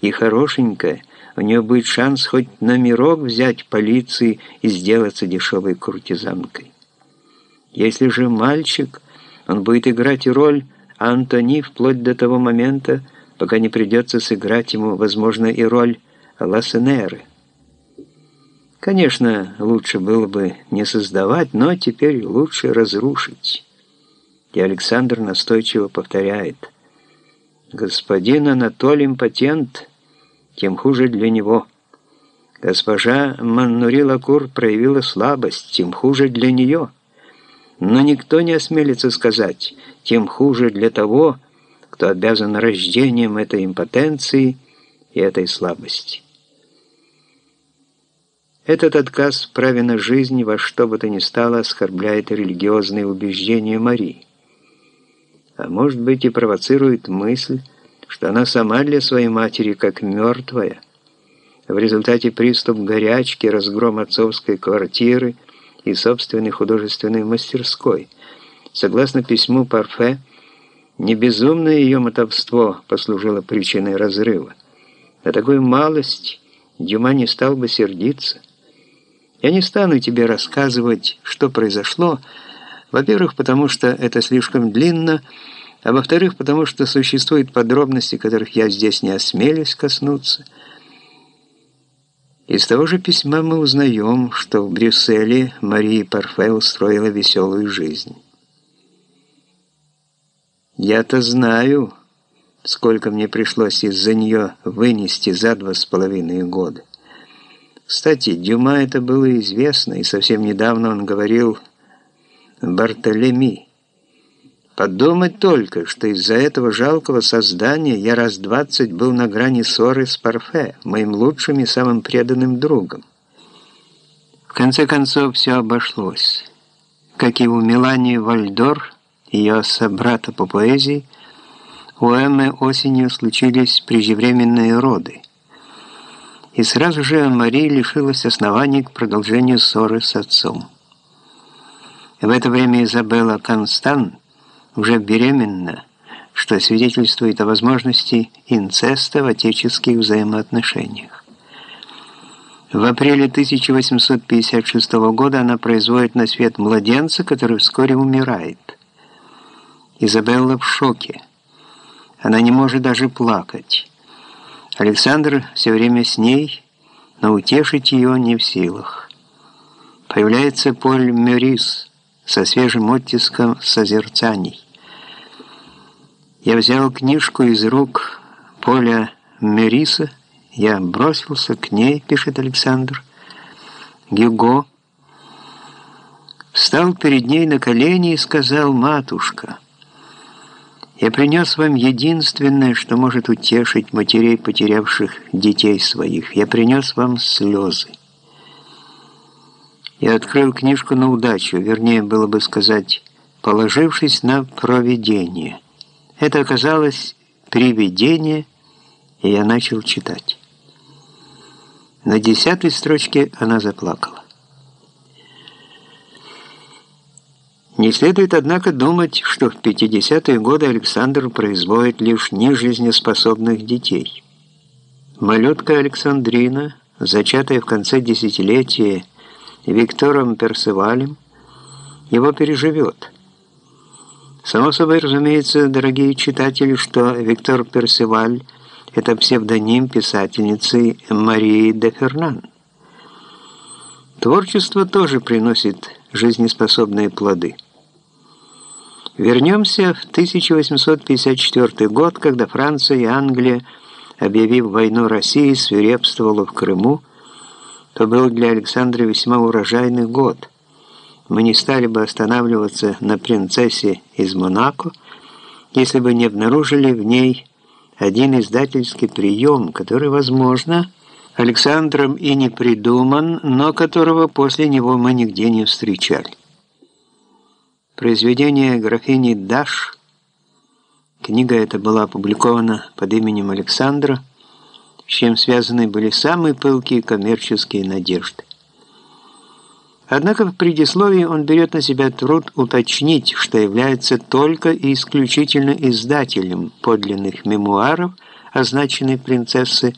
И хорошенькая, у нее будет шанс хоть номерок взять полиции и сделаться дешевой куртизанкой. Если же мальчик, он будет играть роль Антони вплоть до того момента, пока не придется сыграть ему, возможно, и роль Лассенеры. Конечно, лучше было бы не создавать, но теперь лучше разрушить. И Александр настойчиво повторяет. «Господин Анатолий импотент, тем хуже для него. Госпожа Маннури Лакур проявила слабость, тем хуже для нее. Но никто не осмелится сказать, тем хуже для того, кто обязан рождением этой импотенции и этой слабости. Этот отказ в праве на жизнь во что бы то ни стало оскорбляет религиозные убеждения Марии. А может быть и провоцирует мысль, что она сама для своей матери как мертвая. В результате приступ горячки, разгром отцовской квартиры и собственной художественной мастерской. Согласно письму Парфе, не безумное ее мотовство послужило причиной разрыва. На такую малость Дюма не стал бы сердиться. Я не стану тебе рассказывать, что произошло, во-первых, потому что это слишком длинно, а во-вторых, потому что существуют подробности, которых я здесь не осмелюсь коснуться. Из того же письма мы узнаем, что в Брюсселе Мария Парфе устроила веселую жизнь. Я-то знаю, сколько мне пришлось из-за нее вынести за два с половиной года. Кстати, Дюма это было известно, и совсем недавно он говорил Бартолеми. Подумать только, что из-за этого жалкого создания я раз двадцать был на грани ссоры с Парфе, моим лучшим и самым преданным другом. В конце концов, все обошлось. Как и у Мелании Вальдор, ее собрата по поэзии, у Эммы осенью случились преждевременные роды. И сразу же Мария лишилась оснований к продолжению ссоры с отцом. В это время Изабелла Констант уже беременна, что свидетельствует о возможности инцеста в отеческих взаимоотношениях. В апреле 1856 года она производит на свет младенца, который вскоре умирает. Изабелла в шоке. Она не может даже плакать. Александр все время с ней, но утешить ее не в силах. Появляется Поль Мюрис со свежим оттиском созерцаний. Я взял книжку из рук Поля Мюриса, я бросился к ней, пишет Александр. Гюго встал перед ней на колени и сказал «Матушка». Я принес вам единственное, что может утешить матерей, потерявших детей своих. Я принес вам слезы. Я открыл книжку на удачу, вернее, было бы сказать, положившись на провидение. Это оказалось привидение, и я начал читать. На десятой строчке она заплакала. Не следует, однако, думать, что в 50-е годы Александр производит лишь нежизнеспособных детей. Малютка Александрина, зачатая в конце десятилетия Виктором Персивалем, его переживет. Само собой, разумеется, дорогие читатели, что Виктор Персиваль – это псевдоним писательницы Марии де Фернан. Творчество тоже приносит жизнеспособные плоды – Вернемся в 1854 год, когда Франция и Англия, объявив войну России, свирепствовала в Крыму, то был для Александра весьма урожайный год. Мы не стали бы останавливаться на принцессе из Монако, если бы не обнаружили в ней один издательский прием, который, возможно, Александром и не придуман, но которого после него мы нигде не встречали. Произведение графини Даш, книга эта была опубликована под именем Александра, с чем связаны были самые пылкие коммерческие надежды. Однако в предисловии он берет на себя труд уточнить, что является только и исключительно издателем подлинных мемуаров, означенной принцессы